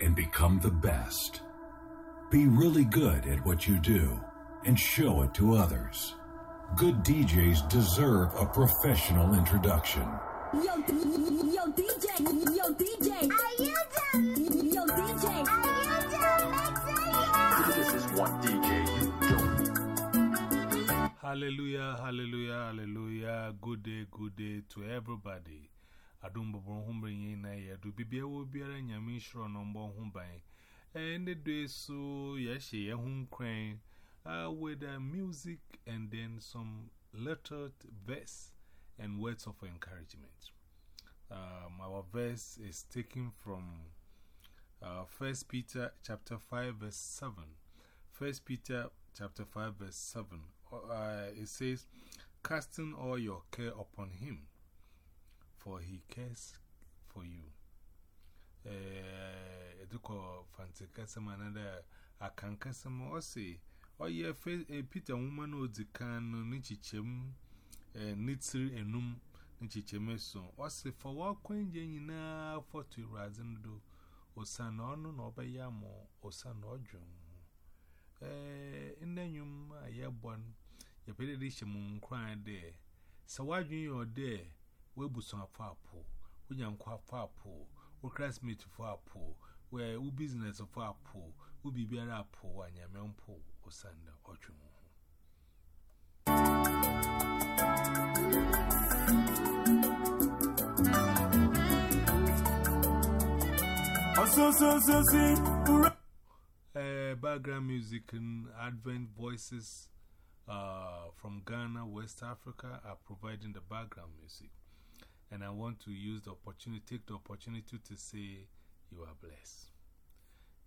and become the best. Be really good at what you do and show it to others. Good DJs deserve a professional introduction. Yo, yo, DJ, yo, DJ. Are you done? Yo, DJ. Are you done mixing? This is what DJ you don't. Hallelujah, hallelujah, hallelujah. Good day, good day to everybody. Adum bobo humbre yin na ye do bibia wo biara nyame shro no mbo humban. And the day so yes ye hum kran uh, with uh, music and then some lettered verse and words of encouragement. Um, our verse is taken from uh, 1 Peter chapter 5 verse 7. 1 Peter chapter 5 verse 7. Uh, it says, Casting all your care upon him, for he cares for you. Eh, eduko fantikasama anada akankasama ose oye fe eh, Peter woman odikan nichichem eh nitri enum nichicheme so ose for wakwenje nyina for to razin do osana onu na obeya mo osana odwum. Eh indenyum ayebon yepede dishemum kwan there. Sawadwun yo there. We bus on a far pool. We young quite far pool. We classmate for a pool. Where we business pool. We be up pool and your pool or sand or trim. So, so, so, see, Uh, background music and Advent voices uh, from Ghana, West Africa are providing the background music. And I want to use the opportunity, take the opportunity to say you are blessed.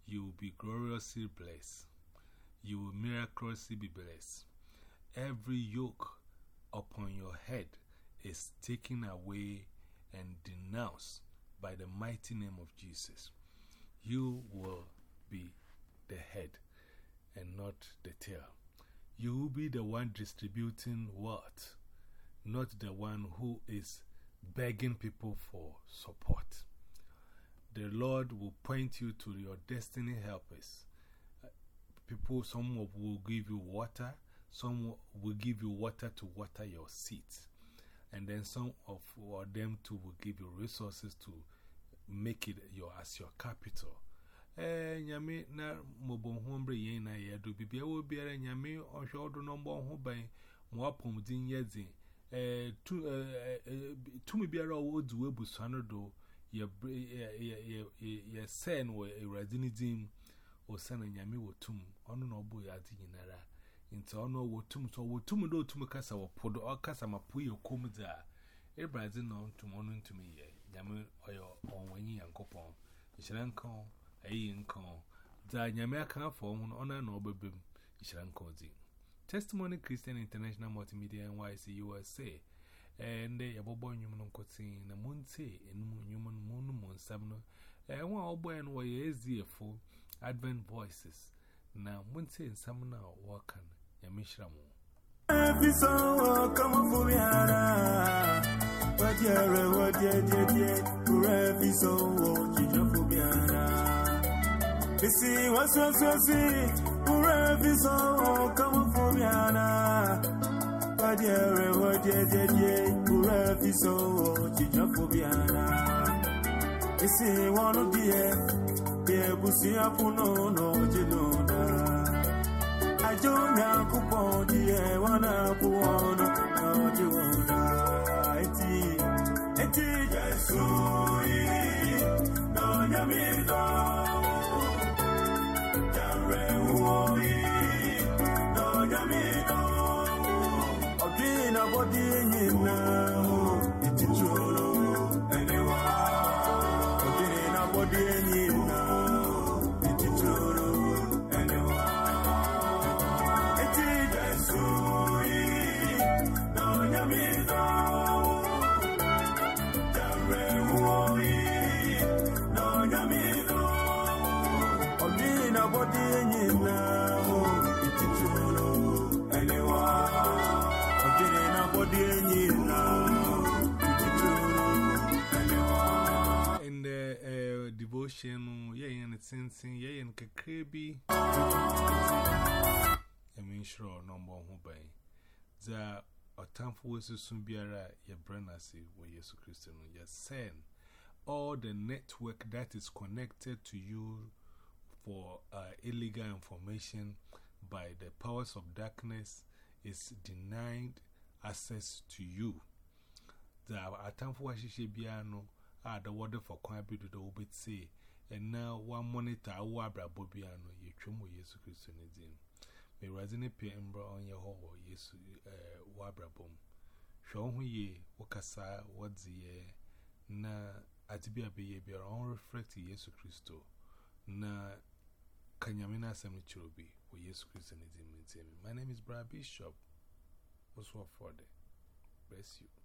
You will be gloriously blessed. You will miraculously be blessed. Every yoke upon your head is taken away and denounced by the mighty name of Jesus. You will be the head and not the tail. You will be the one distributing what, not the one who is begging people for support. The Lord will point you to your destiny helpers. People, some will give you water, some will give you water to water your seeds, and then some of them too will give you resources to make it your, as your capital. Eh, nyame na mobon hombre yen na yedo bibia wo biara nyame ohwe no ho mo apom din yedin Eh, eh, eh, tumi biara ọwọ dị wee bụ sanado ya sen wọ ewurade ne din osan anyame wọ tum ọno na ọbụ ya adị nyinara. Nti ọno wọ tum so wọ tum dọ tum kasa wọ podo ọ kasa ma pu ya kom dị a ewurade na ntum ntumi yɛ. Nyame ɔyɛ ɔnwanyi ya nkɔpɔn nhyira nka ọ ayiyi nyame aka afọ ọhụrụ na ọbɛbɛm nhyira nka Testimony Christian International Multimedia NYC USA. And they are born human cotton, the Monte, and human moon, moon, Sabno. And one old boy and why is the fool Advent Voices. Now, Monte and Samna Wakan, Yamishramu. Every song come up for me, what you're what you're doing, every song, what you're for me. You see, what's your every song come for me ana Padere ho die die die kura every song jijo for me ana Isi wonu die die busi apuno no jino na. Ajo nya kupo die wana kuona no jiwona Eti Eti Yesu no nyamido body in your Shenu, e e um e all the network that is connected to you for uh, illegal information by the powers of darkness is denied access to you. The Atamfo was she be a the word for Kwabi to the Obit say. And now one monitor, Wabra Bobiano, you trim with Jesus Christ in his name. May Razini P. Embra on your hall, yes, eh, Wabra Bom. Show ye, Wakasa, what's the year, na Atibia be a own reflect Jesus Christo, na Kanyamina Semichubi, or Jesus Christ in his name. My name is Brad Bishop. What's what for the bless you.